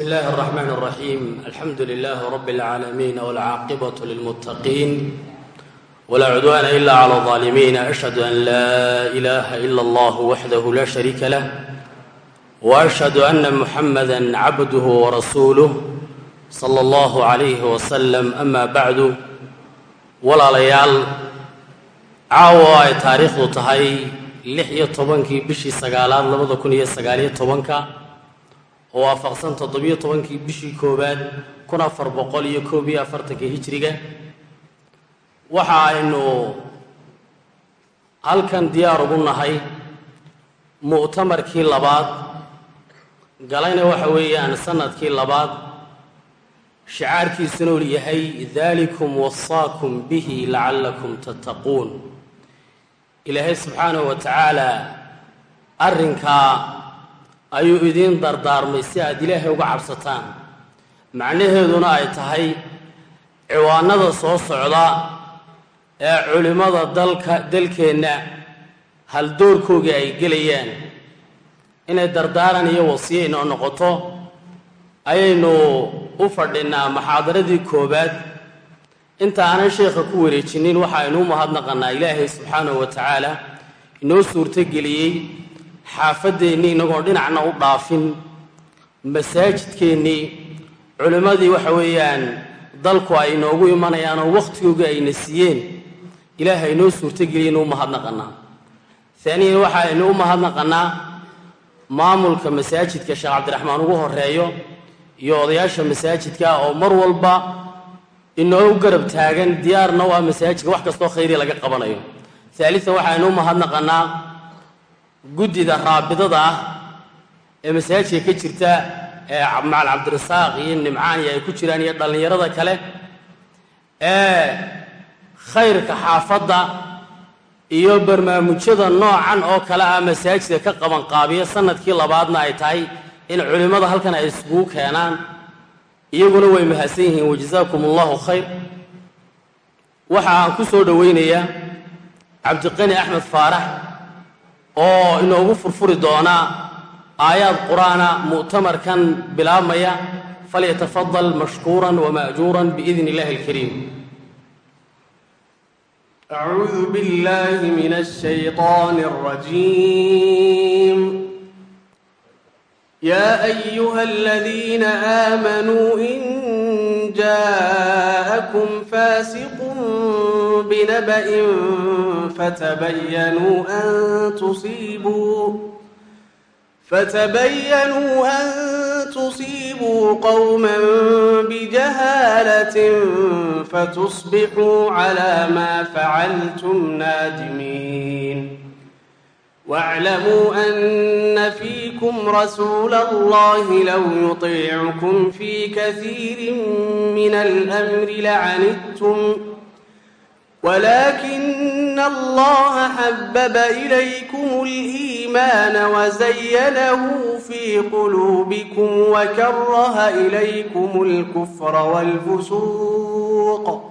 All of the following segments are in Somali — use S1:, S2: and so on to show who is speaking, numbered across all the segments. S1: بسم الله الرحمن الرحيم الحمد لله رب العالمين والعاقبة للمتقين ولا عدوان إلا على الظالمين أشهد أن لا إله إلا الله وحده لا شريك له وأشهد أن محمدا عبده ورسوله صلى الله عليه وسلم أما بعد ولا ليال caawa ay taariikhdu tahay lix iyo tobankii bishii sagaalaad labada kun iyo oo waafaqsan toddobiyo tobankii bishii koowaad kun afar boqol iyo koob iyo afartanka hijriga waxa aynu halkan diyaar ugu nahay mu'tamarkii labaad galayna waxa weeyaan sanadkii labaad shicaarkiisuna uu yahay dalikum wasaakum bihi lacallakum tattaquun ilaahay subxaanahu wa tacaala arrinkaa ayuu idiin dardaarmay si aad ilaahay uga cabsataan macnaheeduna ay tahay ciwaanada soo socda ee culimmada dalka dalkeenna haldoorkooga ay gelayaan inay dardaaran iyo wasiye inoo noqoto ayaynu u fadhinaa muxaadaradii koowaad inta aanan sheekha ku wareejinin waxa u mahadnaqanaa ilaahay subxaanahu wa tacaala inoo suurtogeliyey xaafaddeennii inagoo dhinacna u dhaafin masaajidkeennii culimmadii waxa weeyaan dalku ay inoogu imanayaan oo wakhtigooga ayna siiyeen ilaaha inoo suurtogeliyaynu u mahadnaqannaa taaniyan waxa aynu u mahadnaqanaa maamulka masaajidka sheekh cabdiraxmaan ugu horeeyo iyo odayaasha masaajidka ah oo mar walba inoo garab taagan diyaarna u ah masaajidka wax kastoo khayri laga qabanayo taalian waxaaynu u mahadnaqanaa guddida raabidada ah ee masaajidka ka jirta ee macal cabdirasaaq iyo nimcaan iyo ay ku jiraan iyo dhallinyarada kale ee khayrka xaafadda iyo barnaamijyada noocan oo kale ah masaajida ka qabanqaabiya sannadkii labaadna ay tahay in culimmada halkan ay isugu keenaan iyaguna way mahadsan yihiin wajazaakum allahu khayr waxa aan ku soo dhowaynayaa cabdiqani axmed faarax oo inoogu furfuri doonaa aayaad qur-aana mu'tamarkan bilaabmaya falyatafadal mashkuuran wama'juuran biidn illahi alkariim
S2: أعوذ بالله من الشيطان الرجيم يا أيها الذين آمنوا إن جاءكم فاسق بنبأ فتبينوا أن تصيبوا فتبينوا أن تصيبوا قوما بجهالة فتصبحوا على ما فعلتم نادمين واعلموا أن فيكم رسول الله لو يطيعكم في كثير من الأمر لعنتم ولكن الله حبب إليكم الإيمان وزينه في قلوبكم وكره إليكم الكفر والفسوق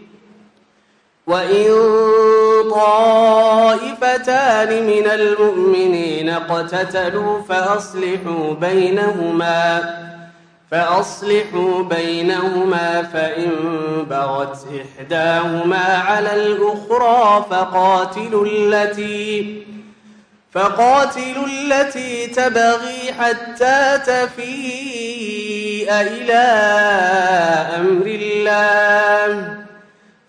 S2: وإن طائفتان من المؤمنين اقتتلوا فأصلحوا بينهما فأصلحوا بينهما فإن بغت إحداهما على الأخرى فقاتلوا التي فقاتلوا التي تبغي حتى تفيء إلى أمر الله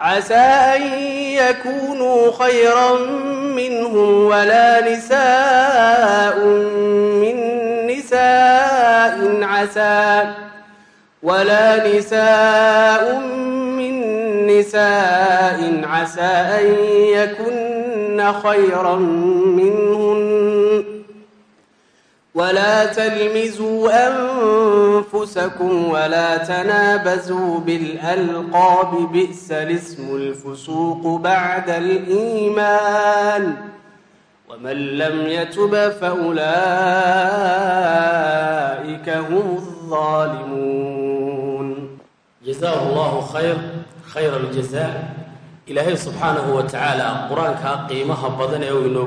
S2: عسى أن يكونوا خيرا منهم ولا نساء من نساء عسى ولا نساء من نساء عسى أن يكن خيرا منهم ولا تلمزوا أنفسكم ولا تنابزوا بالألقاب بئس الاسم الفسوق بعد الإيمان ومن لم يتب فأولئك هم الظالمون
S1: جزاه الله خير خير الجزاء إلهي سبحانه وتعالى tacaala qur-aankaa qiimaha badan ee uu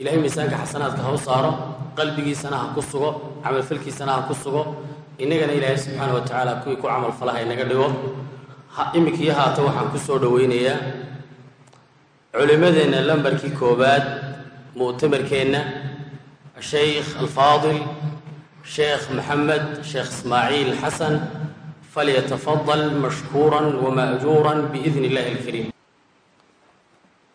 S1: ilahay miisaanka xasanaadka ha saaro qalbigiisana ha ku sugo camalfalkiisana ha ku sugo innagana ilaahay subxaana wa tacaala kuwii ku camalfalaha inaga dhigo imminkiyo haata waxaan ku soo dhowaynayaa culimmadeenna lambarkii koowaad mu'tamarkeenna ashaykh alfaadil sheekh maxamed sheekh ismaaciil xasan falyatafadal mashkuuran wama'juuran biidni illahi alkariim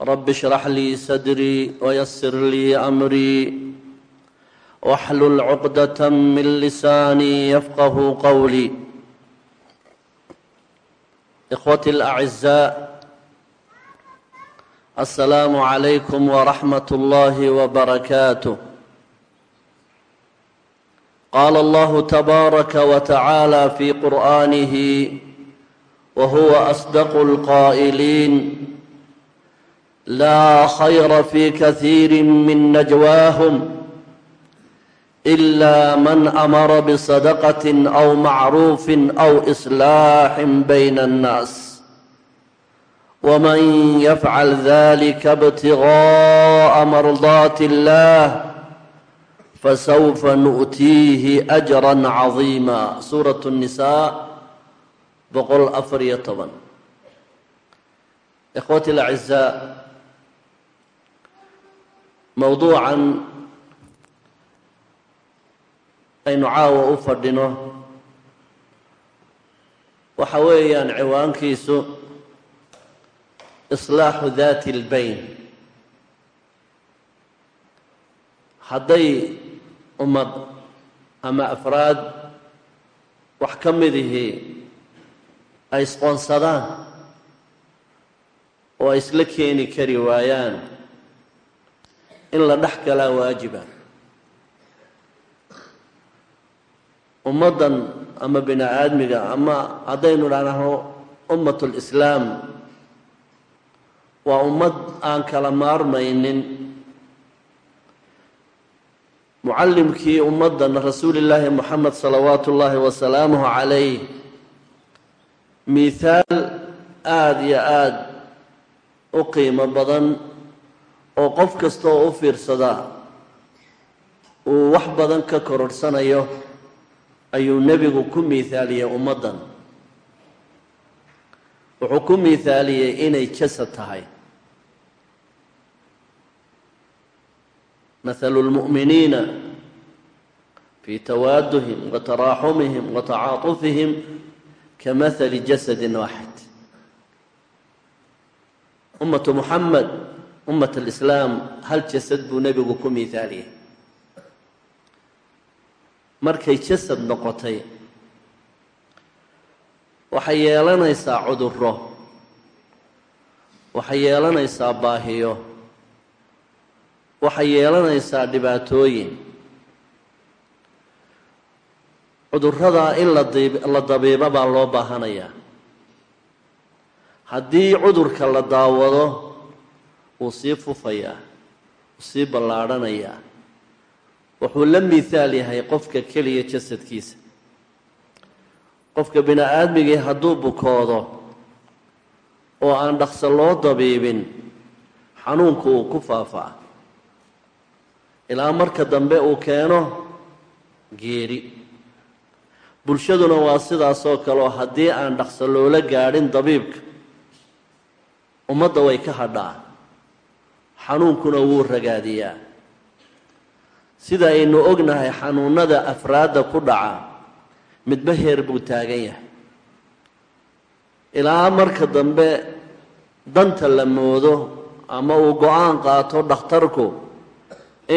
S3: رب اشرح لي صدري ويسر لي أمري واحلل عقدة من لساني يفقه قولي إخوتي الأعزاء السلام عليكم ورحمة الله وبركاته قال الله تبارك وتعالى في قرآنه وهو أصدق القائلين لا خير في كثير من نجواهم إلا من أمر بصدقة أو معروف أو إصلاح بين الناس ومن يفعل ذلك ابتغاء مرضات الله فسوف نؤتيه أجرا عظيما سورة النساء بقل أفرية إخوتي الأعزاء mowduucan aynu caawa u fadhino waxa weeyaan ciwaankiisu islaaxu daati اlbayn hadday ummad ama afraad wax ka midihi ay isqoonsadaan oo ay isla keeni kari waayaan in la dhex galaa waajiba ummaddan ama bini aadmiga ama haddaynu dhahnaho ummat lislaam waa ummad aan kala maarmaynin mucallimkii ummaddan rasuuli llaahi moxamed salawaatu ullaahi wasalaamuhu calayh miithaal aada iyo aad u qiimo badan oo qof kasta oo u fiirsada uu wax badan ka kororsanayo ayuu nebigu ku miihaaliyey ummaddan wuxuu ku miihaaliyey inay jasad tahay mahalu lmu'miniina fii tawaaduhim wa taraaxumihim wa tacaatufihim ka mahali jasadin waaxid ummatu muxamed ummat alislaam hal jasad buu nebigu ku miaaliyey markay jasad noqotay waxay yeelanaysaa cuduro waxay yeelanaysaa baahiyo waxay yeelanaysaa dhibaatooyin cudurradaa in la dabiibo baa loo baahanayaa haddii cudurka la daawado wuu sii fufayaa wuu sii ballaadhanayaa wuxuu la mihaal yahay qofka keliya jasadkiisa qofka bini aadmigii hadduu bukoodo oo aan dhaqso loo dabiibin xanuunku uu ku faafaa ilaa marka dambe uu keeno geeri bulshaduna waa sidaasoo kaleo haddii aan dhaqso loola gaadhin dabiibka ummadda way ka hadhaa xanuunkuna wuu ragaadiyaa sida aynu ognahay xanuunada afraadda ku dhaca midba heer buu taagan yahay ilaa marka dambe danta la moodo ama uu go-aan qaato dhakhtarku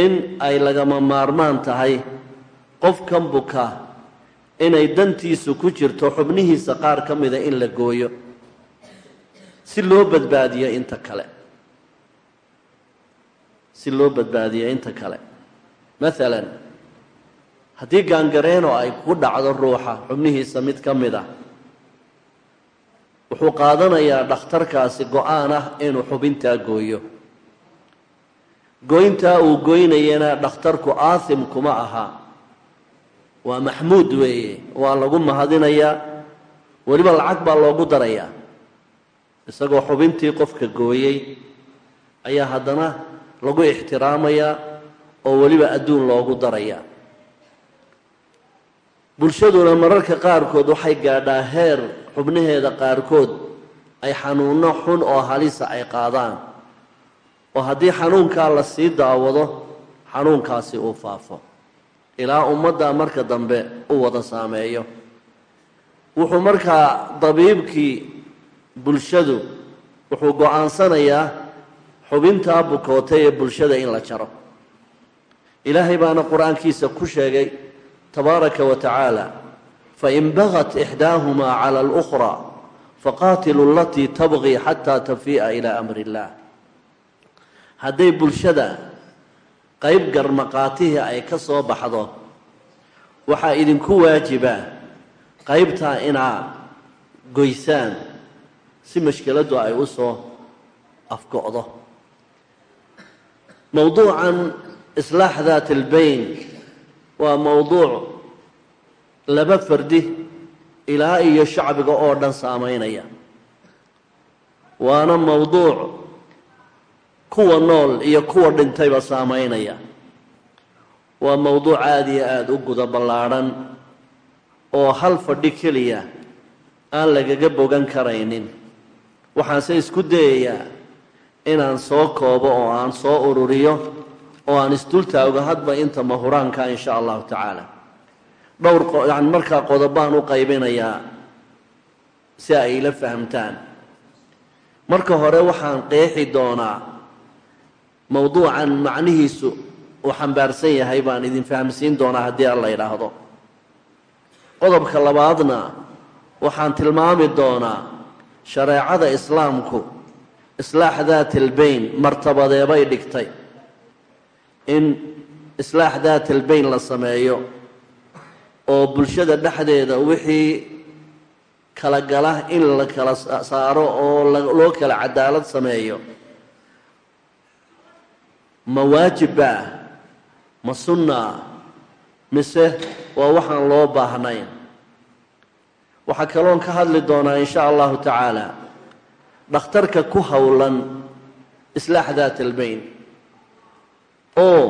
S3: in ay lagama maarmaan tahay qofkan buka inay dantiisu ku jirto xubnihiisa qaar ka mida in la gooyo si loo badbaadiyo inta kale si loo badbaadiyo inta kale maalan haddii gaangareeno ay ku dhacdo ruuxa xubnihiisa mid ka mid ah wuxuu qaadanayaa dhakhtarkaasi go-aan ah inuu xubintaa gooyo goyntaa uu goynayana dhakhtarku aasim kuma aha waa maxmuud weeye waa lagu mahadinayaa weliba lacag baa loogu darayaa isagoo xubintii qofka gooyey ayaa haddana lagu ixtiraamayaa oo weliba adduun loogu darayaa bulshaduna mararka qaarkood waxay gaadhaa heer xubnaheeda qaarkood ay xanuunno xun oo halisa ay qaadaan oo haddii xanuunkaa la sii daawado xanuunkaasi uu faafo ilaa ummaddaa marka dambe u wada saameeyo wuxuu markaa dabiibkii bulshadu wuxuu go-aansanayaa xubintaa bukootay ee bulshada in la jaro ilaahay baana qur-aankiisa ku sheegay tabaaraka wa tacaala fain bagat ixdaahumaa cala alukhraa faqaatiluu alatii tabqii xataa tafii'a ilaa amri illaah hadday bulshada qayb garmaqaatihii ay ka soo baxdo waxaa idinku waajiba qaybtaa inaa goysaan si mashkiladu ay u soo afgo'do mowduucan islaax daat albayn waa mowduuc laba fardi ilaa iyo shacbiga oo dhan saamaynaya waana mowduuc kuwa nool iyo kuwa dhintayba saamaynaya waa mowduuc aada iyo aada u guda ballaadhan oo hal fadhi keliya aan lagaga bogan karaynin waxaanse isku dayayaa inaan soo koobo oo aan soo ururiyo oo aan isdultaago hadba inta mahuraanka insha allahu tacaala dhowr yani markaa qodobaan u qaybinayaa si ay ila fahmtaan marka hore waxaan qeexi doonaa mowduucan macnihiisu uu xambaarsan yahay baan idin fahamsiin doonaa haddii aan la idhaahdo qodobka labaadna waxaan tilmaami doonaa shareecada islaamku islaax daati albayn martabadeebay dhigtay in islaax daati la sameeyo oo bulshada dhexdeeda wixii kala gala in la kala saaro oo loo kala cadaalad sameeyo ma waajibba ah ma sunna ah, mise waa waxaan loo baahnayn waxaa kaloon ka hadli doonaa in sha allahu tacaala dhakhtarka ku howlan islaax daat albayn oo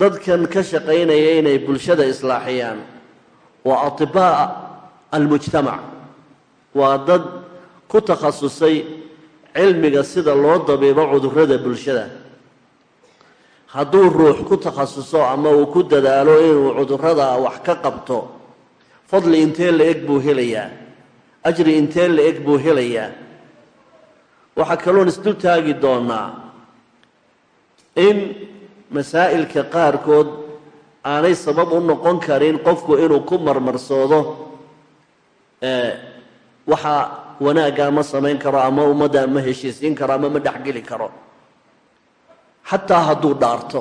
S3: dadkan ka shaqaynaya inay bulshada islaaxiyaan waa atibaa almujtamac waa dad ku takhasusay cilmiga sida loo dabiibo cudurrada bulshada hadduu ruux ku takhasuso ama uu ku dadaalo inuu cudurrada wax ka qabto fadli intee la-eg buu helayaa ajri intee la-eg buu helayaa waxaa kaloon isdu taagi doonaa in masaa'ilka qaarkood aanay sabab u noqon karin qofku inuu ku marmarsoodo waxa wanaaggaa ma samayn karo ama ummaddaa ma heshiisiin karo ama ma dhexgeli karo xataa hadduu dhaarto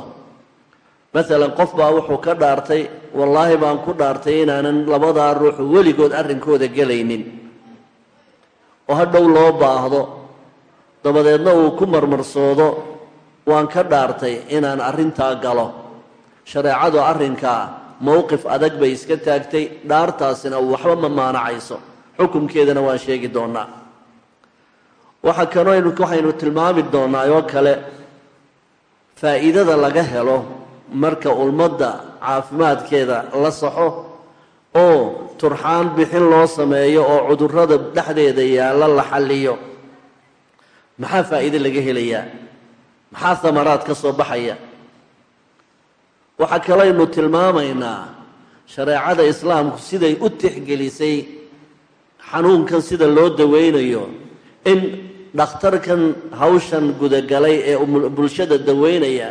S3: maalan qof baa wuxuu ka dhaartay wallaahi baan ku dhaartay inaanan labadaa ruuxu weligood arrinkooda gelaynin oo hadhow loo baahdo dabadeedna uu ku marmarsoodo waan ka dhaartay inaan arrintaa galo shareecadu arrinkaa mowqif adag bay iska taagtay dhaartaasina waxba ma maanacayso xukunkeedana waan sheegi doonnaa waxa kano waxaynu tilmaami doonnaa oo kale faa'iidada laga helo marka ulmadda caafimaadkeeda la saxo oo turxaan bixin loo sameeyo oo cudurrada dhexdeeda yaalla la xalliyo maxaa faa'iide laga helayaa maxaa samaraad ka soo baxaya waxaa kalaynu tilmaamaynaa shareecada islaamku siday u tixgelisay xanuunkan sida loo daweynayo in dhakhtarkan hawshan gudagalay ee bulshada daweynaya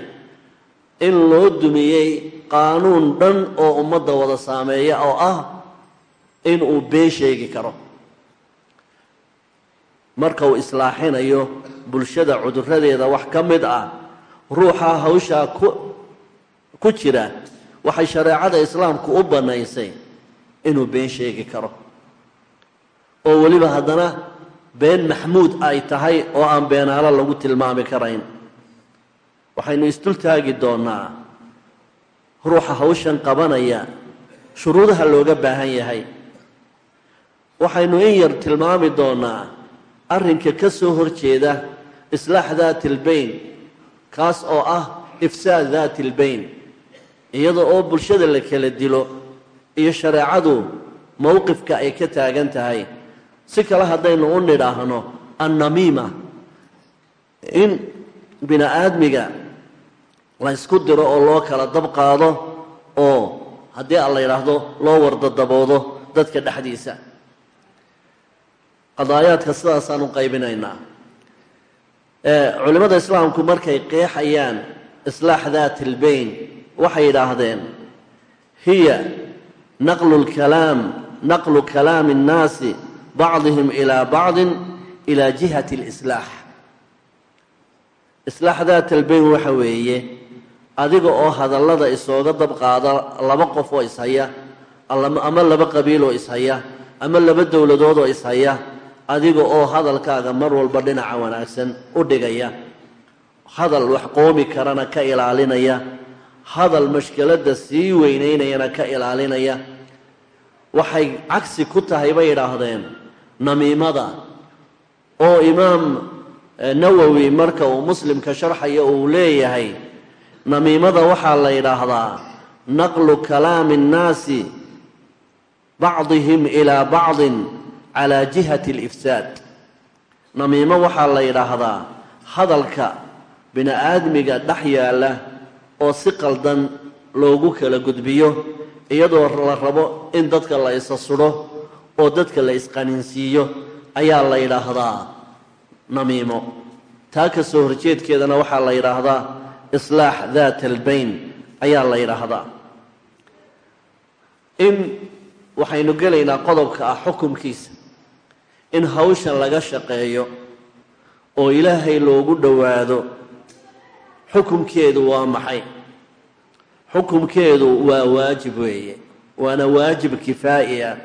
S3: in loo dumiyey qaanuun dhan oo ummadda wada saameeya oo ah in uu been sheegi karo marka uu islaaxinayo bulshada cudurradeeda wax ka mid ah ruuxaa hawshaa ku jira waxay shareecada islaamku u bannaysay inuu been sheegi karo oo weliba haddana been maxmuud ay tahay oo aan beenaalo lagu tilmaami karayn waxaynu isdultaagi doonaa ruuxa hawshan qabanaya shuruudaha looga baahan yahay waxaynu in yar tilmaami doonaa arrinka ka soo horjeeda islaax daati albayn kaas oo ah ifsaad daati albayn iyada oo bulshada la kala dilo iyo shareecadu mowqifka ay ka taagan tahay si kale haddaynu u nidhaahno annamiima in bini aadmiga la ysku diro oo loo kala dab qaado oo haddii aan la yidhaahdo loo wardadaboodo dadka dhexdiisa qadaayaadka sidaasaan u qaybinaynaa culimada islaamku markay qeexayaan islaax daat lbayn waxay yidhaahdeen hiya naqlu lkalaam naqlu kalaami اnnaasi bacdihim ilaa bacdin ilaa jihati lislaax islaax daat albayn waxa weeye adiga oo hadallada isooga dabqaada laba qof oo ishaya ama laba qabiil oo ishaya ama laba dowladood oo ishaya adiga oo hadalkaaga mar walba dhinaca wanaagsan u dhigaya hadal wax qoomi karana ka ilaalinaya hadal mashkiladda sii weynaynayana ka ilaalinaya waxay cagsi ku tahay bay idhaahdeen namiimada oo imaam eh, nawowi marka uu muslimka sharxaya uu leeyahay namiimada waxaa la yidhaahdaa naqlu kalaami nnaasi bacdihim ilaa bacdin calaa jihati alifsaad namiimo waxaa la yidhaahdaa hadalka bini aadmiga dhex yaalla oo si qaldan loogu kala gudbiyo iyadoo la rabo in dadka la isa sudho oo dadka la isqaninsiiyo ayaa la yidhaahdaa namiimo taa ka soo horjeedkeedana waxaa la yidhaahdaa islaax daat albayn ayaa la yidhaahdaa in waxaynu gelaynaa qodobka ah xukumkiisa in hawsha laga shaqeeyo oo ilaahay loogu dhowaado xukumkeedu waa maxay xukumkeedu waa waajib weeye waana waajib kifaa'i ah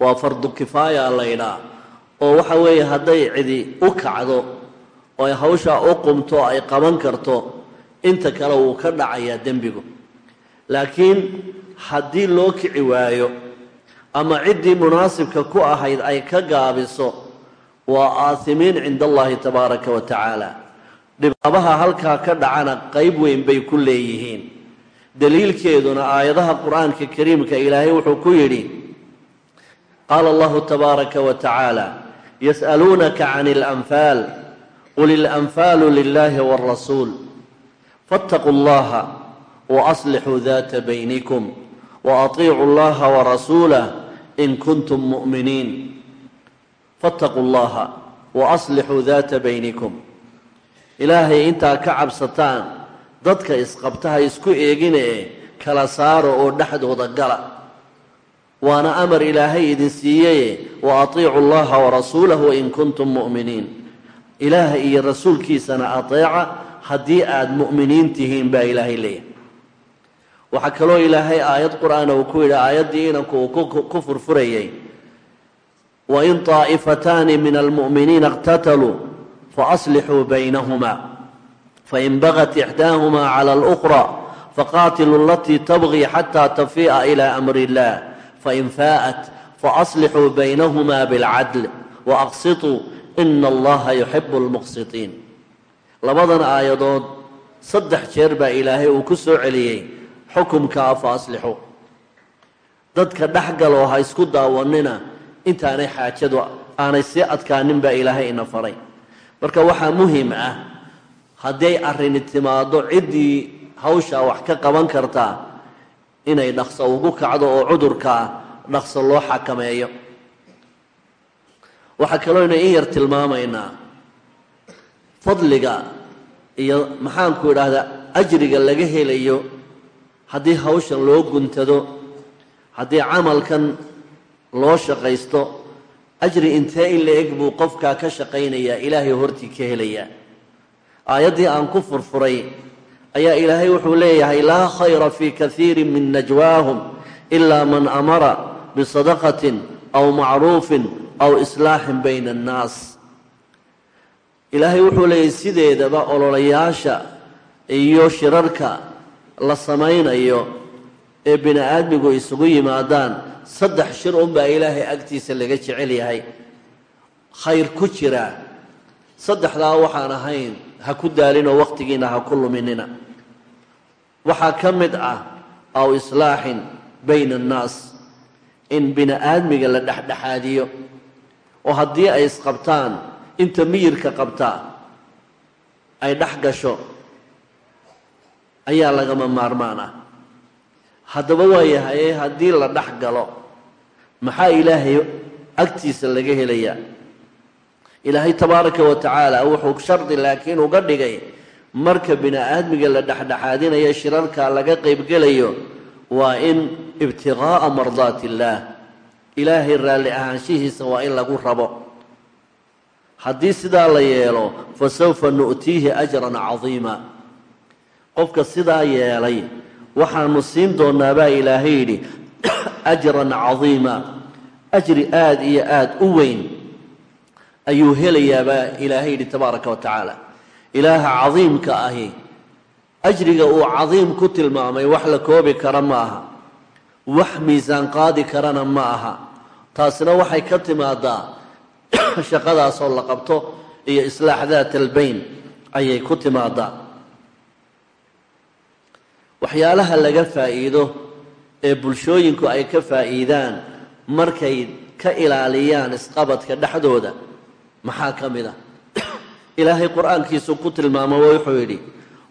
S3: waa fardu kifaaya laydhaa oo waxa weeye hadday cidi u kacdo oo ay hawshaa u qumto ay qaban karto inta kale wuu ka dhacayaa dembigu laakiin haddii loo kici waayo ama ciddii munaasibka ku ahayd ay ka gaabiso waa aasimiin cind allahi tabaaraka wa tacaala dhibaabaha halkaa ka dhacana qayb weyn bay ku leeyihiin daliilkeeduna aayadaha qur-aanka kariimka ilaahay wuxuu ku yidhi qaala allahu tabaaraka wa tacaala yas'aluunaka can alanfaal qul ilanfaalu lilaahi waalrasuul faataquu llaha wa aslixuu daata baynikum wa atiicuu allaha warasuulah in kuntum mu'miniin fattaquu allaha wa aslixuu daata baynikum ilaahay intaa ka cabsataan dadka isqabtaha isku eeginee kala saaro oo dhexdooda gala waana amar ilaahay idin siiyeye wa atiicu allaha rasuulahu in kuntum mu'miniin ilaahay iyo rasuulkiisana ateeca haddii aada mu'miniin tihiin baa ilaahay leeyahy waxaa kaloo ilaahay aayad qur'aana uu ku yidhi aayaddii inanku uu ku furfurayey wain طaa'ifataani min almu'miniina اqtataluu faaslixuu baynahuma fain bagat ixdaahuma cala اlأkhra faqaatiluu alatii tabqii xataa tafii'a ilaa amri اllah fain faa'at faaslixuu baynahuma biاlcadl waaqsituu ina allaha yuxibu اlmuqsitiin labadan aayadood saddex jeer baa ilaahay uu ku soo celiyey xukumkaa fa aslixu dadka dhexgaloo ha isku daawanina intaanay xaajadu aanay sii adkaanin baa ilaahay ina faray marka waxaa muhim ah hadday arrini timaado ciddii hawshaa wax ka qaban kartaa inay dhaqso ugu kacdo oo cudurkaa dhaqso loo xakameeyo waxaa kaloo inay in yar tilmaamaynaa fadliga iyo maxaanku idhaahdaa ajriga laga helayo haddii hawshan loo guntado haddii camalkan loo shaqaysto ajri intee in la eg buu qofkaa ka shaqaynayaa ilaahay hortii ka helayaa aayaddii aan ku furfuray ayaa ilaahay wuxuu leeyahay laa khayra fii kaiiri min najwaahum ilaa man amara bisadaqatin aw macruufin aw islaaxin bayna annaas ilaahay wuxuu leeyahay sideedaba ololayaasha iyo shirarka la samaynayo ee bini aadmigu isugu yimaadaan saddex shir unbaa ilaahay agtiisa laga jecel yahay khayr ku jiraa saddexdaa waxaan ahayn ha ku daalinoo waqtigiina ha ku luminina waxaa ka mid ah aw islaaxin bayna annaas in bini aadmiga la dhexdhexaadiyo oo haddii ay isqabtaan inta miyirka qabtaa ay dhex gasho ayaa lagama maarmaan ah haddaba waa waayahay haddii la dhex galo maxaa ilaahay agtiisa laga helayaa ilaahay tabaaraka wa tacaala wuxuu shardi laakiin uga dhigay marka bini-aadmiga la dhexdhexaadinayo shirarkaa laga qaybgelayo waa in ibtiqaa'a mardaati illaah ilaahay raalli ahaanshihiisa waa in lagu rabo haddii sidaa la yeelo fa sawfa nu'tiihi ajran cadiima qofka sidaa yeelay waxaanu siin doonaa baa ilaahay yidhi ajran cadiima ajri aada iyo aada u weyn ayuu helayaa baa ilaahay yidhi tabaaraka wa tacaala ilaaha cadiimka ahi ajriga uu cadiim ku tilmaamay wax la koobi kara ma aha wax miisaan qaadi karana ma aha taasina waxay ka timaadaa shaqadaasoo la qabto iyo islaax daat albayn ayay ku timaadaa waxyaalaha laga faa'iido ee bulshooyinku ay ka faa'iidaan markay ka ilaaliyaan isqabadka dhexdooda maxaa ka mid a ah? ilaahay qur-aankiisu ku tilmaamo wuxuu yidhi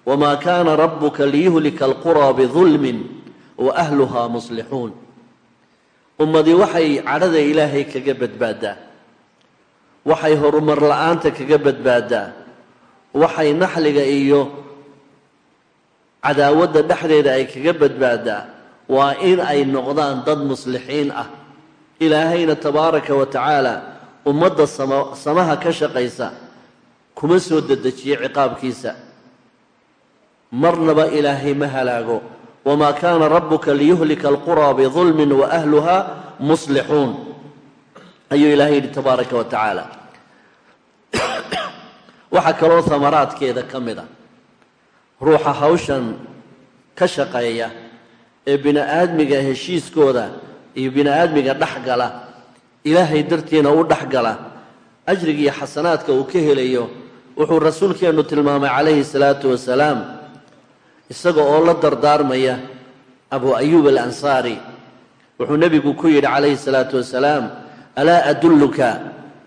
S3: wamaa kaana rabbuka liyuhlika alquraa bidulmin wa ahluhaa muslixuun ummadii waxay cadhada ilaahay kaga badbaaddaa waxay horumar la'aanta kaga badbaaddaa waxay naxliga iyo cadaawadda dhexdeeda ay kaga badbaadaa waa in ay noqdaan dad muslixiin ah ilaahayna tabaaraka wa tacaala ummadda samaha ka shaqaysa kuma soo dedejiyo ciqaabkiisa marnaba ilaahay ma halaago wamaa kaana rabbuka liyuhlika alquraa bidulmin wa ahluha muslixuun ayuu ilaahay yidhi tabaaraka wa tacaala waxaa kaloo amaraadkeeda ka mid a ruuxa hawshan ka shaqeeya ee bini'aadmiga heshiiskooda iyo bini'aadmiga dhexgala ilaahay dartiina u dhexgala ajriga iyo xasanaadka uu ka helayo wuxuu rasuulkeennu tilmaamay calayhi salaatu wasalaam isaga oo la dardaarmaya abu ayuub alansaari wuxuu nebigu ku yidhi calayhi salaatu wasalaam alaa adulluka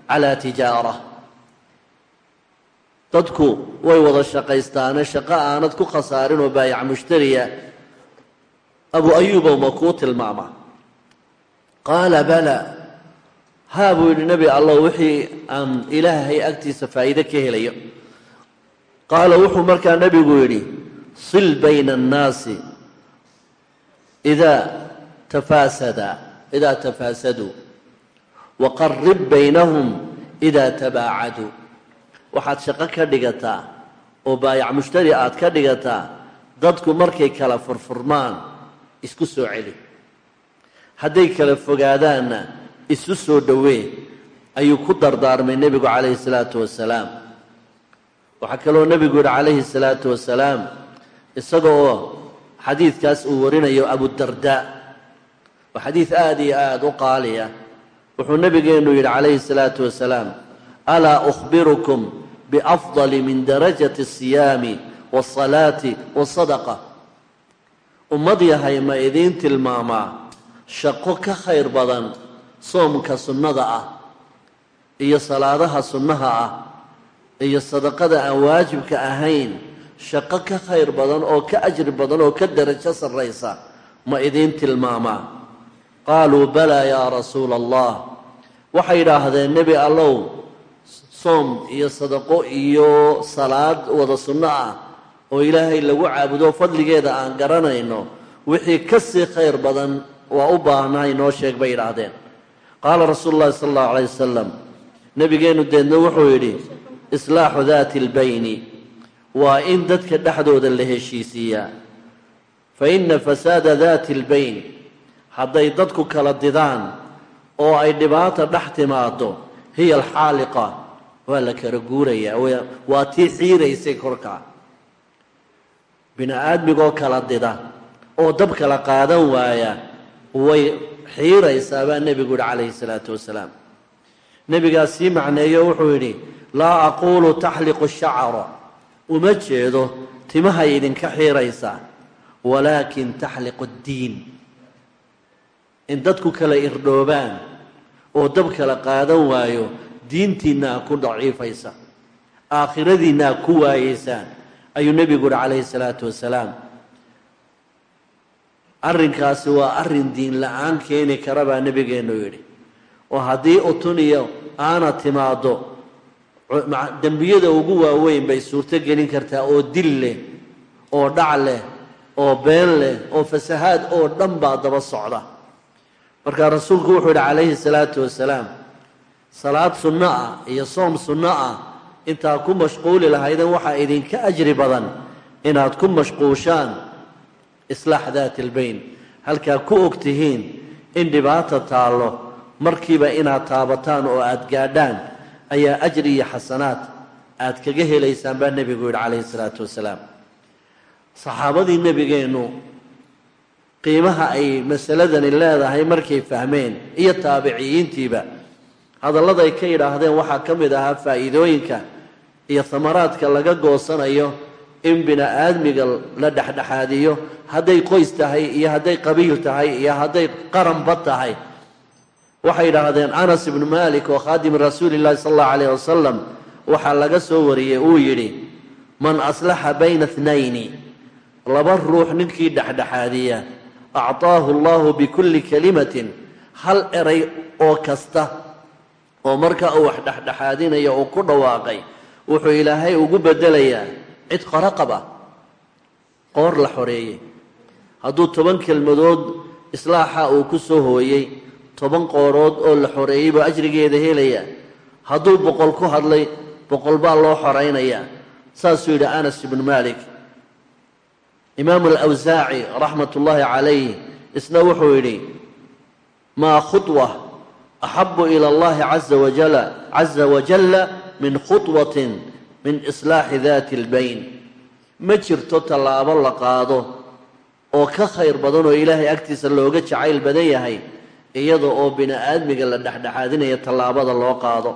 S3: calaa tijaara dadku way wada shaqaystaane shaqo aanad ku khasaarinoo baayac mushtariya abu ayuubow ma kuu tilmaamaa qaala balaa haa buu yidhi nebi allow wixii aan ilaahay agtiisa faa'iide ka helayo qaala wuxuu markaa nebigu yidhi sil bayna annaasi idaa tafaasada idaa tafaasaduu waqarib baynahum idaa tabaacaduu waxaad shaqo ka dhigataa oo baayac mushtari aad ka dhigataa dadku markay kala furfurmaan isku soo celi hadday kala fogaadaanna isu soo dhoweyn ayuu ku dardaarmay nebigu calayhi salaatu wasalaam waxaa kaloo nebigu yihi calayhi salaatu wasalaam isaga oo xadiidkaas uu warinayo abudardaa waa xadiid aada iyo aada u qaaliya ah. wuxuu nebigeennu yidhi calayhi salaatu wasalaam alaa ukhbirukum biafdali min darajati asiyaami waasalaati wasadaqa ummad yahay ma idiin tilmaamaa shaqo ka khayr badan soomka sunnada ah iyo salaadaha sunnaha ah iyo sadaqada aan waajibka ahayn shaqo ka khayr badan oo ka ajri badan oo ka darajo sarraysa ma idiin tilmaamaa qaaluu balaa yaa rasuula allah waxay idhaahdeen nebi allow soom iyo sadaqo iyo salaad wada sunno ah oo ilaahay lagu caabudo fadligeeda aan garanayno wixii ka sii khayr badan waa u baahnahay noo sheeg bay yidhaahdeen qaala rasuulu llahi sala allahu alayh wasalam nabigeenu deedna wuxuu yidhi islaaxu daati albayni waa in dadka dhexdooda la heshiisiiyaa fa inna fasaada daati albayn hadday dadku kala didaan oo ay dhibaata dhex timaado hiya alxaaliqa waa la kara guurayaa waa tii ciiraysay korkaa bini aadmigoo kala dida oo dab kala qaadan waaya way xiiraysaa baa nebigu yihi calayhi salaatu wasalaam nebigaa sii macneeyo wuxuu yidhi laa aquulu taxliqu shacra uma jeedo timahay idinka xiiraysaa walaakin taxliqu ddiin in dadku kala irdhoobaan oo dab kala qaadan waayo diintiina ku daciifaysa aakhiradiinna ku waayeysaan ayuu nebigu uhi calayhi salaatu wasalaam arrinkaasi waa arrin diin la-aan keeni kara baa nebigeenu yidhi oo haddii utuniyo aana timaaddo dembiyada ugu waaweyn bay suurto gelin kartaa oo dil leh oo dhac leh oo been leh oo fasahaad oo dhan baa daba socda marka rasuulku wuxuu yidhi calayhi salaatu wasalaam salaad sunno ah iyo soom sunno ah intaa ku mashquuli lahaydeen waxaa idinka ajri badan inaad ku mashquushaan islaax daati albayn halkaa ku ogtihiin in dhibaata taallo markiiba inaad taabataan oo aada gaadhaan ayaa ajri iyo xasanaad aada kaga helaysaan baa nebigu yidhi calayhi salaatu wasalaam saxaabadii nebigeennu qiimaha ay masaladani leedahay markay fahmeen iyo taabiciyiintiiba hadalladay ka yidhaahdeen waxaa ka mid ahaa faa'iidooyinka iyo amaraadka laga goosanayo in bini aadmiga la dhexdhexaadiyo hadday qoys tahay iyo hadday qabiil tahay iyo hadday qaranba tahay waxay yidhaahdeen anas ibnu malik oo khaadimi rasuuli sal sala allahu alayh wasalam waxaa laga soo wariyey uu yidhi man aslaxa bayna tnayni laba ruux ninkii dhexdhexaadiya actaahu allahu bikulli kalimatin hal eray oo kasta oo marka uu wax dhexdhexaadinayo uu ku dhawaaqay wuxuu ilaahay ugu bedelayaa cid qoraqab qoor la xoreeyey hadduu toban kelmadood islaaxa uu ku soo hooyey toban qoorood oo la xoreeyey buu ajrigeeda helayaa hadduu boqol ku hadlay boqol baa loo xoraynayaa saasuu yidhi anas ibnu malik imaamu alawsaaci raxmat ullaahi calayh isna wuxuu yidhi maa khuwa axabu ila allahi caza wajalla min khudwatin min islaaxi daati albayn ma jirto tallaabo la qaado oo ka khayr badan oo ilaahay agtiisa looga jacayl badan yahay iyada oo bini aadmiga la dhexdhexaadinaya tallaabada loo qaado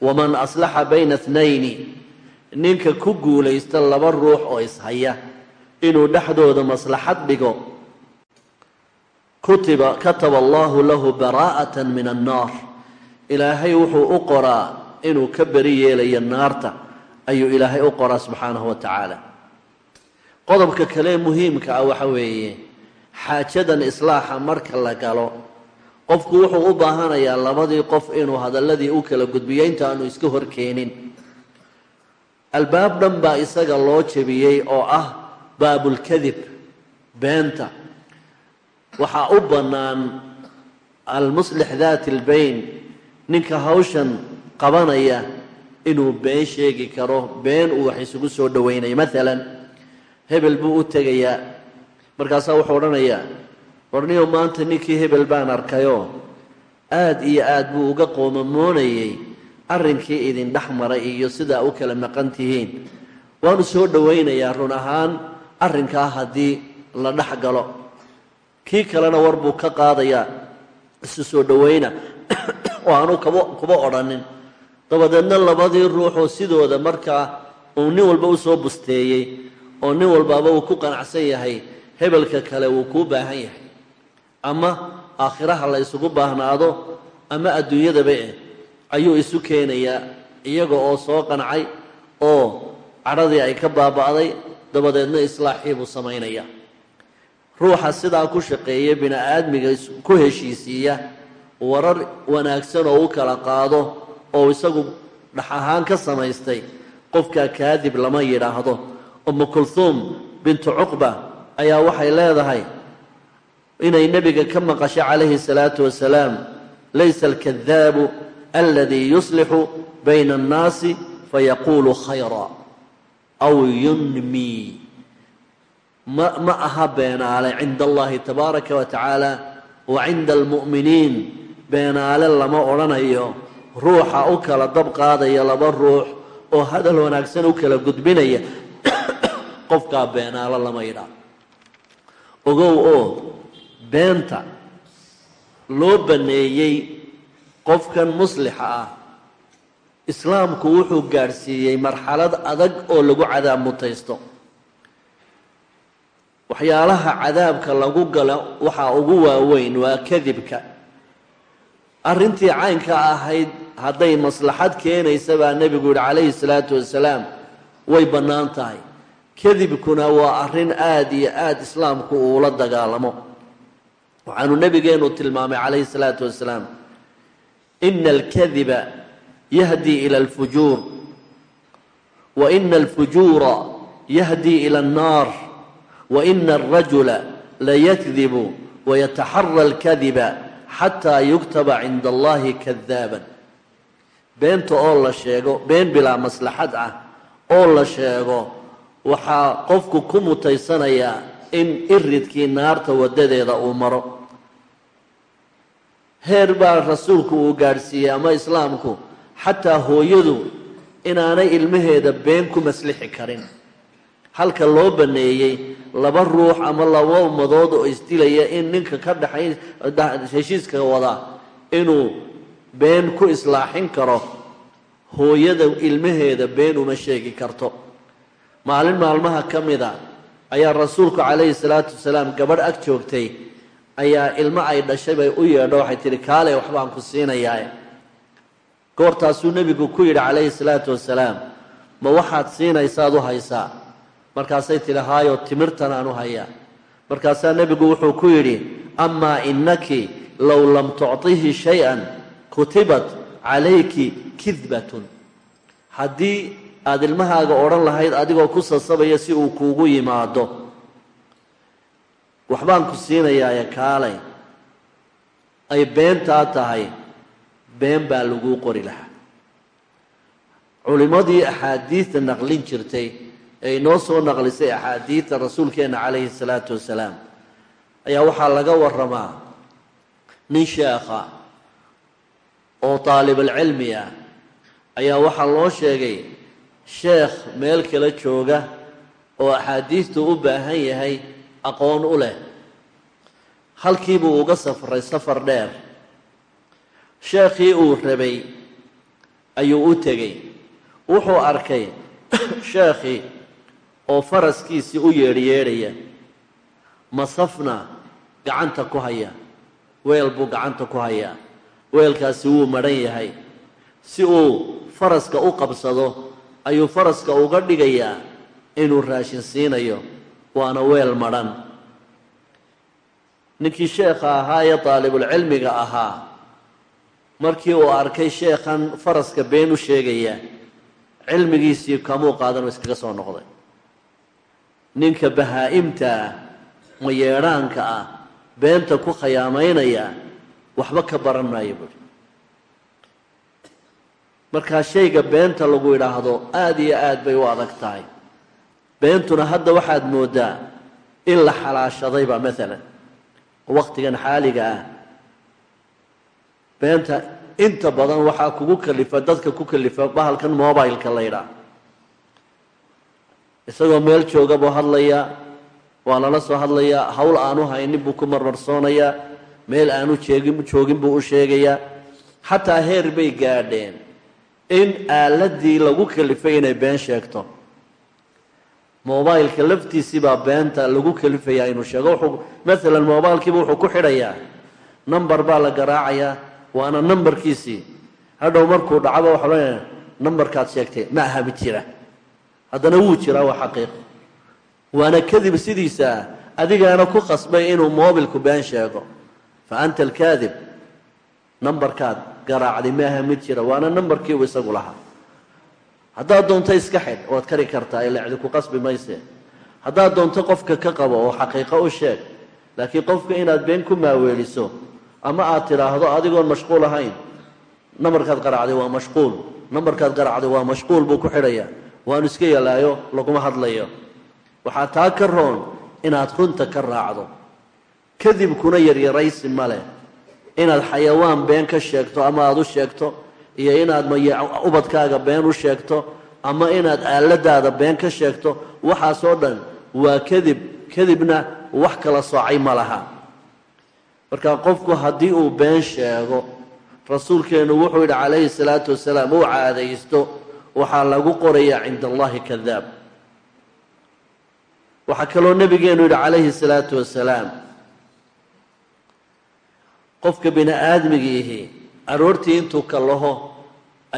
S3: waman aslaxa bayna tnayni ninka ku guulaysta laba ruux oo ishaya inuu dhexdooda maslaxad dhigo kutiba kataba allahu lahu baraa'ata min annaar ilaahay wuxuu u qoraa inuu ka beri yeelayo naarta ayuu ilaahay u qoraa subxaanahu wa tacaala qodobka kale muhiimka ah waxa weeye xaajadan islaaxa marka la galo qofku wuxuu u baahanayaa labadii qof inuu hadaladii u kala gudbiyo inta aanu iska horkeenin albaab dhan baa isaga loo jebiyey oo ah baabulkadib beenta waxaa u bannaan almuslix daati albayn ninka hawshan qabanaya inuu been sheegi karo been uu wax isugu soo dhowaynayo maalan hebel buu u tegayaa markaasaa wuxuu odhanayaa warniyo maanta ninkii hebel baan arkayoo aada iyo aada buu uga qoomamoonayay arrinkii idin dhex maray iyo sidaa u kala maqan tihiin waanu soo dhowaynayaa run ahaan arrinkaa haddii la dhex galo kii kalena war buu ka qaadayaa isu soo dhowayna oo aanu kaba kuba odhanin dabadeedna labadii ruuxoo sidooda markaa uu nin walba usoo busteeyey oo nin walbaaba uu ku qanacsan yahay hebelka kale wuu kuu baahan yahay ama aakhiraha la isugu baahnaado ama adduunyadaba eh ayuu isu keenayaa iyaga oo soo qancay oo cadhadii ay ka baaba'day dabadeedna islaaxii buu samaynayaa ruuxa sidaa ku shaqeeya bini-aadmiga ku heshiisiiya warar wanaagsan oo u kala qaado oo isagu dhex ahaan ka samaystay qofkaa kaadib lama yidhaahdo umu kulhuum bintu cuqba ayaa waxay leedahay inay nebiga ka maqasha calayhi salaatu wasalaam laysa alkadaabu aladii yuslixu bayna annaasi fayaquulu khayra aw yunmi ma ma aha beenaale cinda allaahi tabaaraka wa tacaala wa cinda almu'miniin beenaale lama odhanayo ruuxa u kala dab qaadaya laba ruux oo hadal wanaagsan u kala gudbinaya qofkaa beenaalo lama yidhaa ogow oo beenta loo baneeyey qofkan muslixa ah islaamku wuxuu gaadhsiiyey marxalad adag oo lagu cadaab mutaysto waxyaalaha cadaabka lagu galo waxaa ugu waaweyn waa kadibka arrintii caynka ahayd hadday maslaxad keenaysa baa nebigu yuhi calayhi salaatu wasalaam way bannaan tahay kadibkuna waa arrin aada iyo aada islaamku uula dagaalamo waxaanu nebigeenu tilmaamay calayhi salaatu wasalaam ina alkadiba yahdii ila alfujuur wa ina alfujuura yahdii ila annaar waina arajula layakdibu wayataxara alkadiba xataa yugtaba cinda allahi kadaaban beenta oo la sheego been bilaa maslaxad ah oo la sheego waxaa qofku ku mutaysanayaa in iridkii naarta wadadeeda uu maro heer baa rasuulku uu gaadhsiiyey ama islaamku xataa hooyadu inaanay ilmaheeda been ku maslixi karin halka loo baneeyey laba ruux ama laba ummadood oo isdilaya in ninka ka dhexay heshiiska wada inuu been ku islaaxin karo hooyada ilmaheeda been uma sheegi karto maalin maalmaha ka mida ayaa rasuulku calayhi salaatu wasalaam gabadh ag joogtay ayaa ilmo ay dhashay bay u yeedho waxay tihi kaale waxbaan ku siinayaae goortaasuu nebigu ku yidhi calayhi salaatu wasalaam ma waxaad siinaysaad u haysaa markaasay tidhi haayo timirtan aanu hayaa markaasaa nebigu wuxuu ku yidhi amaa innaki low lam tucطihi shay-an kutibat calayki kidbatun haddii aada ilmahaaga odhan lahayd adigoo ku sasabaya si uu kuugu yimaado waxbaan ku siinayaaye kaalay ay beentaa tahay been baa laguu qori lahaa culimmadii axaadiidta naqlin jirtay ee inoo soo naqlisay axaadiidta rasuulkeena calayhi salaatu wasalaam ayaa waxaa laga waramaa nin sheekha oo alcilmi ah ayaa waxaa loo sheegay sheekh meel kale jooga oo axaadiistuu u baahan yahay aqoon u leh halkiibuu uga safray safar dheer sheekhii uu rabay ayuu u tegey wuxuu arkay sheekhii oo faraskiisii u yeedhyeedhaya masafna gacanta ku haya weel buu gacanta ku hayaa weelkaasi wuu madhan yahay si uu faraska u qabsado ayuu faraska uga dhigayaa inuu raashin siinayo waana weel madhan ninkii sheekha ahaa iyo daalibulcilmiga ahaa markii uu arkay sheekhan faraska been u sheegaya cilmigiisii kamuu qaadan oo iskaga soo noqday ninka bahaa'imta ah mayeedhaanka ah beenta ku khiyaamaynaya waxba ka baran maayo buuri markaa shayga beenta lagu idhaahdo aada iyo aada bay u adag tahay beentuna hadda waxaad mooddaa in la xalaashadayba maalan waqtigan xaaliga ah beenta inta badan waxaa kugu kalifa dadka ku kalifa bahalkan mobileka la ydhaah isagoo meel jooga buu hadlayaa waa lala soo hadlayaa hawl aanu haynin buu ku marmarsoonayaa meel aanu jeegin joogin buu u sheegayaa xataa heer bay gaadheen in aaladii lagu kalifay inay been sheegto mobileka laftiisibaa beenta lagu kalifayaa inuu sheego maalan mobilkiiba wuxuu ku xidhayaa number baa la garaacayaa waana numbarkiisii hadhow markuu dhacaba waxa l nambarkaad sheegtay ma aha mid jira haddana wuu jiraa waa xaqiiq waana kadib sidiisa ah adigaana ku qasbay inuu moobilku been sheego fa anta alkaadib nambarkaad garaacday maaha mid jira waana nambarkii uu isagu lahaa haddaad doonto iska xidh waad kari kartaa ilaacdi ku qasbi mayse haddaad doonto qofka ka qabo oo xaqiiqo u sheeg laakiin qofka inaad been ku maaweeliso ama aad tidhaahdo adigoon mashquul ahayn nambarkaad qaracday waa mashquul nambarkaad qaracday waa mashquul buu ku xidhayaa waanu iska yalaayo laguma hadlayo waxaa taa ka roon inaad runta ka raacdo kadib kuna yaryaraysi ma leh inaad xayawaan been ka sheegto ama aada u sheegto iyo inaad ubadkaaga been u sheegto ama inaad aaladaada been ka sheegto waxaasoo dhan waa kadib kadibna wax kala soocay ma laha marka qofku haddii uu been sheego rasuulkeennu wuxuu yidhi calayhi salaatu wasalaam uu caadaysto waxaa lagu qorayaa cinda allahi kadaab waxaa kaloo nebigeenu yidhi calayhi salaatu wasalaam qofka bini aadmigiihi aroortii intuu ka laho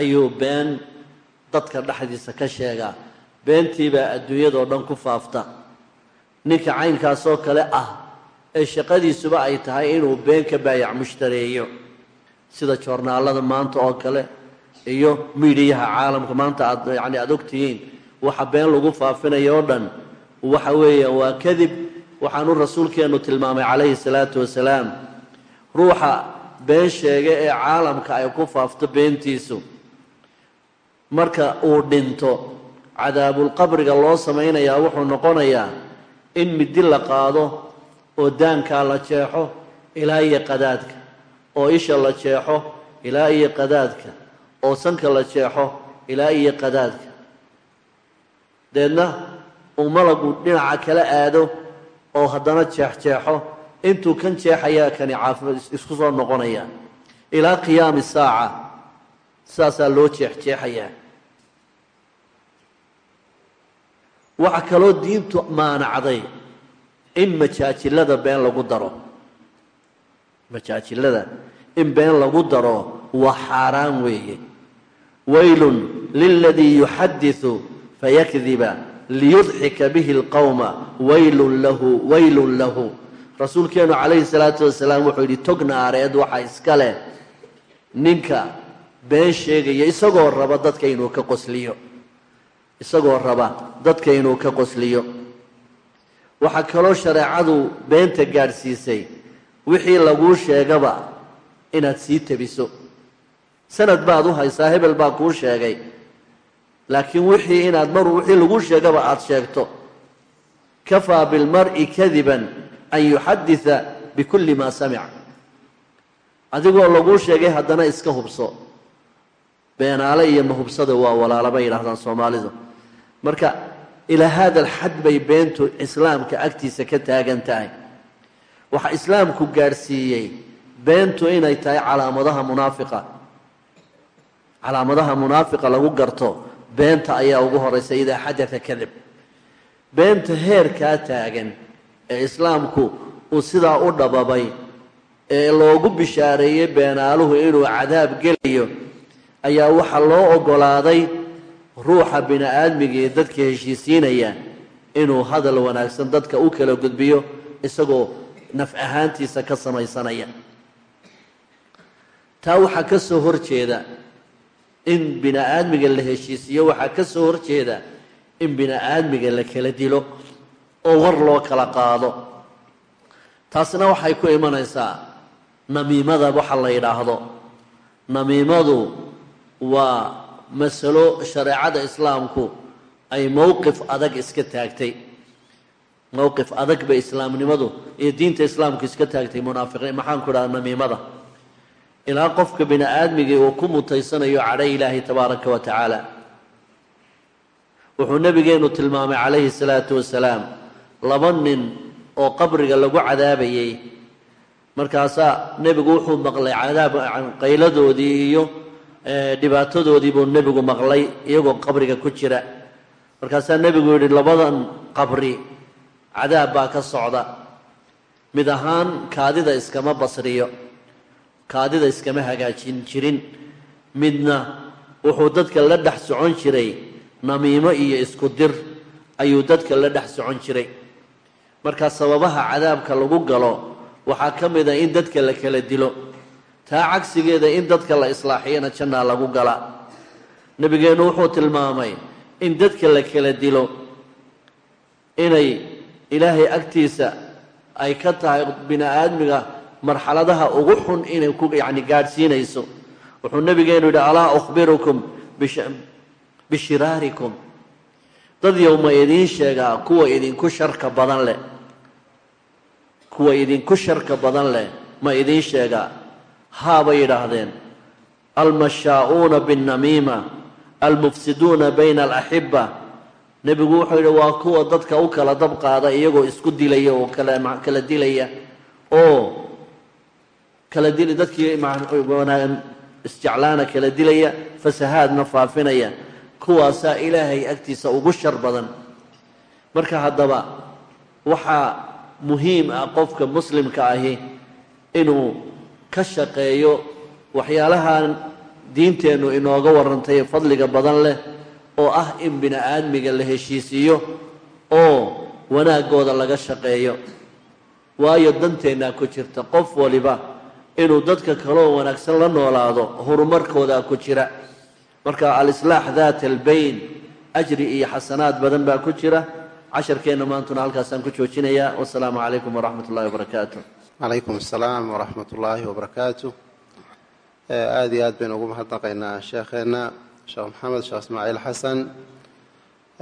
S3: ayuu been dadka dhexdiisa ka sheegaa beentiibaa adduunyadoo dhan ku faafta ninka caynkaasoo kale ah ee shaqadiisuba ay tahay inuu been ka baayac mushtareeyo sida joornaalada maanta oo kale iyo miidiyaha caalamka maanta aad yani aada ogtihiin waxa been lagu faafinayo o dhan waxa weeyaan waa kadib waxaanu rasuulkeenu tilmaamay calayhi salaatu wasalaam ruuxa been sheega ee caalamka ay ku faafto beentiisu marka uu dhinto cadaabulqabriga loo samaynayaa wuxuu noqonayaa in midi la qaado oo daankaa la jeexo ilaa iyo qadaadka oo isha la jeexo ilaa iyo qadaadka oo sanka la jeexo ilaa iyo qadaadka deedna uu malagu dhinaca kala aado oo haddana jeexjeexo intuu kan jeexayaa kani caafimad isku soo noqonayaa ilaa qiyaami saaca sidaasaa loo jeexjeexayaa waxa kaloo diintu maanacday in majaajilada been lagu daro majaajilada in been lagu daro waa xaaraan weeye waylun liladii yuxadiu fayakdiba liyudxika bihi lqowma waylun lahu waylun lahu rasuulkeenu calayhi salaatu wasalaam wuxuu yidhi tognaareed waxaa iska leh ninka been sheegaya isagoo raba dadka inuu ka qosliyo isagoo raba dadka inuu ka qosliyo waxaa kaloo shareecadu beenta gaadhsiisay wixii laguu sheegaba inaad sii tebiso sanad baad u haysaa hebel baa kuu sheegay laakiin wixii inaad mar wixii lagu sheegaba aada sheegto kafaa bilmari kadiban an yuxadita bikulli maa samic adigoo laguu sheegay haddana iska hubso beenaale iyo mahubsada waa walaala bay yidhaahdaan soomaalidu marka ilaa haada alxad bay beentu islaamka agtiisa ka taagan tahay waxaa islaamku gaadhsiiyey beentu inay tahay calaamadaha munaafiqa calaamadaha munaafiqa lagu garto beenta ayaa ugu horeysa idaa xadaa kadib beenta heerkaa taagan ee islaamku uu sidaa u dhababay ee loogu bishaareeyey beenaaluhu inuu cadaab gelayo ayaa waxaa loo ogolaaday ruuxa bini aadmiga iyo dadka heshiisiinaya inuu hadal wanaagsan dadka u kala gudbiyo isagoo naf ahaantiisa ka samaysanaya taa waxaa ka soo horjeeda in bini-aadmiga la heshiisiiyo waxaa ka soo horjeeda in bini-aadmiga la kala dilo oo war loo kala qaado taasna waxay ku imanaysaa namiimada waxa la yidhaahdo namiimadu waa masalo shareecada islaamku ay mowqif adag iska taagtay mowqif adag bay islaamnimadu iyo diinta islaamku iska taagtay munaafiqiin maxaan ku idhahda namiimada ilaa qofka bini aadmigii uu ku mutaysanayo cadho ilaahay tabaaraka wa tacaala wuxuu nebigeenu tilmaamay calayhi salaatu wasalaam laba nin oo qabriga lagu cadaabayay markaasaa nebigu wuxuu maqlay cadaab qayladoodii iyo eh, dhibaatadoodii buu nebigu maqlay iyagoo qabriga ku jira markaasaa nebigu yidhi labadan qabri cadaab baa ka socda mid ahaan kaadida iskama basriyo kaadida iskama hagaajin jirin midna wuxuu dadka la dhex socon jiray namiimo iyo isku dir ayuu dadka la dhex socon jiray marka sababaha cadaabka lagu galo waxaa ka mid a in dadka la kala dilo taa cagsigeeda in dadka la islaaxiyana jannaa lagu gala nebigeennu wuxuu tilmaamay in dadka la kala dilo inay ilaahay agtiisa ay ka tahay bini aadmiga marxaladaha ugu xun inay yani gaadhsiinayso wuxuu nabigeenu yidhi alaa ukhbirukum bishiraarikum dad yowma idiin sheegaa kuwa idinku sharka badan leh kuwa idinku sharka badan leh ma idiin sheegaa haabay yidhaahdeen almashaa'uuna biاnnamiima almufsiduuna bayna alaxiba nebigu wuxuu yidhi waa kuwa dadka u kala dab qaada iyagoo isku dilaya oo kala dilaya oo kala dili dadkii isjeclaana kala dilaya fasahaadna faafinaya kuwaasaa ilaahay agtiisa ugu shar badan marka haddaba waxaa muhiim ah qofka muslimka ahi inuu ka shaqeeyo waxyaalahan diinteennu inooga warantay fadliga badan leh oo ah in bini aadmiga la heshiisiiyo oo wanaaggooda laga shaqeeyo waayo danteennaa ku jirta qof waliba inuu dadka kaloo wanaagsan la noolaado horumarkooda ku jira marka alislaax daata albayn ajri iyo xasanaad badan baa ku jira
S4: casharkeenna maantuna halkaasaan ku joojinayaa wasalaamu calaykum waraxmat ullahi wabarakaatu calaykum asalaam waraxmat ullaahi wabarakaatu aada iyo aada bayn ugu mahadnaqaynaa sheekheenna sheekh maxamed sheekh ismaaciil xasan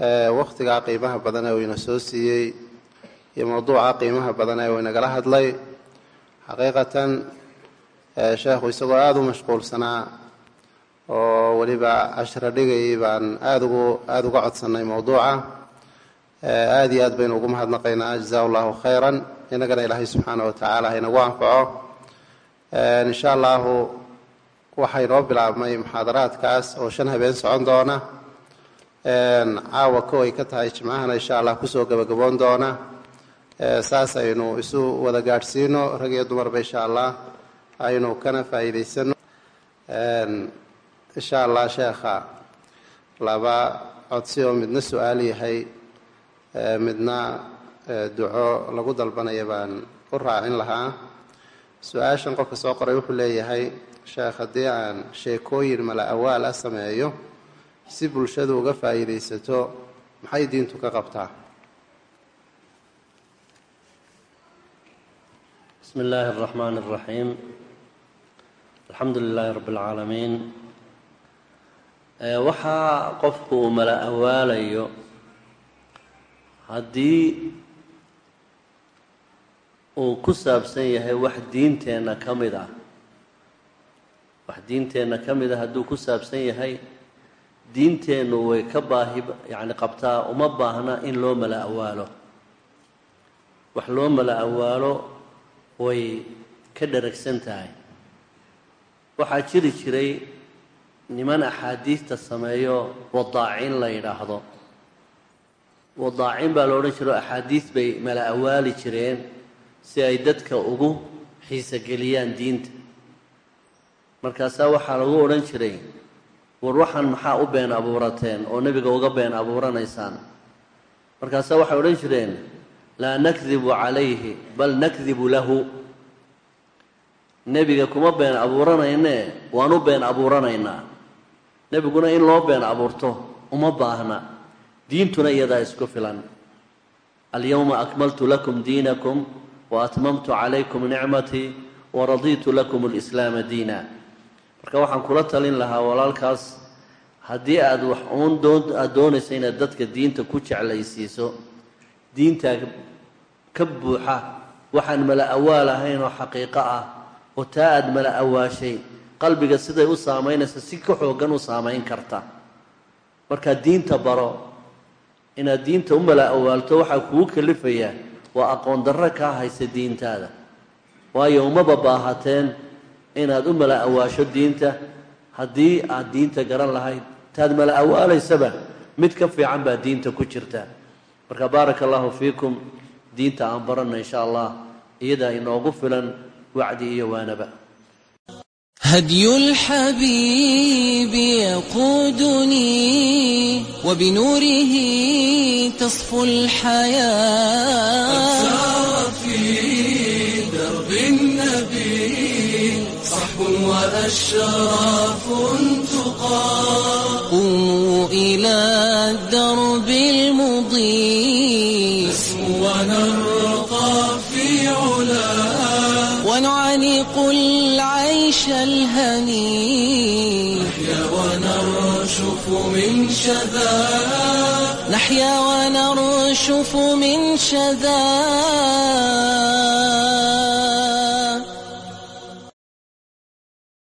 S4: eh, wakhtigaa qiimaha badan ee uu ina soo siiyey iyo mowduuca qiimaha badan ee uu inagala hadlay xaqiiqatan sheekhu isagoo aada u mashquulsanaa oo weliba cashra dhigayay baan aada ugu aada uga codsanay mowduuca aada iyo aad baynu ugu mahadnaqaynaa jazaa llahu khayran inagana ilaahay subxaanah wa tacaala haynagu anfaco insha allahu waxay noo bilaabmay muxaadaraadkaas oo shan habeen socon doona caawa ko ay ka tahay jimcahana insha allah kusoo gebagaboon doona saas aynu isu wada gaadhsiino rag iyo dumarba insha allah aynu kana faa'iidaysano insha allah sheekha laba codsi oo midna su-aal yahay midna duco lagu dalbanaya baan u raacin lahaa su-aashan qofka soo qoray wuxuu leeyahay sheekh haddii aan sheekooyin mala awaal a ah sameeyo si bulshadu uga faa'iidaysato maxay diintu ka qabtaa بسم الله الرحمن
S3: الرحيم الحمد لله رب العaalamiin waxaa qofku uu mala awaalayo haddii uu ku saabsan yahay wax diinteenna ka mid ah wax diinteenna ka mid ah hadduu ku saabsan yahay diinteennu way ka baahi yani qabtaa uma baahna in loo mala awaalo wax loo mala awaalo way ka dharagsan tahay waxaa jiri jiray niman axaadiista sameeyo wadaacin la yidhaahdo wadaacin baa la odhan jiro axaadiis bay mala awaali jireen si ay dadka ugu xiisogeliyaan diinta markaasaa waxaa lagu odhan jiray war waxaan maxaa u been abuurateen oo nebiga uga been abuuranaysaan markaasaa waxay odhan jireen laa nakdibu calayhi bal nakdibu lahu nebiga kuma been abuuranayne waanu been abuuranaynaa nebiguna in loo been abuurto uma baahna diintuna iyadaa isku filan alyowma akmaltu lakum diinakum wa atmamtu calaykum nicmatii wa radiitu lakum alislaama diina marka waxaan kula talin lahaa walaalkaas haddii aad wax uun doon aada doonayso inaad dadka diinta ku jeclaysiiso diintaa ka buuxa waxaan mala awaal ahayn oo xaqiiqo ah oo taa aada mala awaashay qalbiga siday u saamaynaysa si ka xoogan u saamayn karta markaa diinta baro inaad diinta u mala awaalto waxaa kugu kalifaya waa aqoon darro kaa haysa diintaada waayo umaba baahateen inaad u mala awaasho diinta haddii aad diinta garan lahayd taad mala awaalaysaba mid ka fiican baa diinta ku jirta marka baaraka allahu fiikum diinta aan baranna insha allah iyadaa inoogu filan wacdi iyo waanaba
S2: هدي الحبيب يقودني وبنوره تصفو الحياة قد في درب النبي صحب وأشراف تقى قوموا إلى الدرب عيش الهني نحيا ونرشف من شذا نحيا ونرشف
S3: من شذا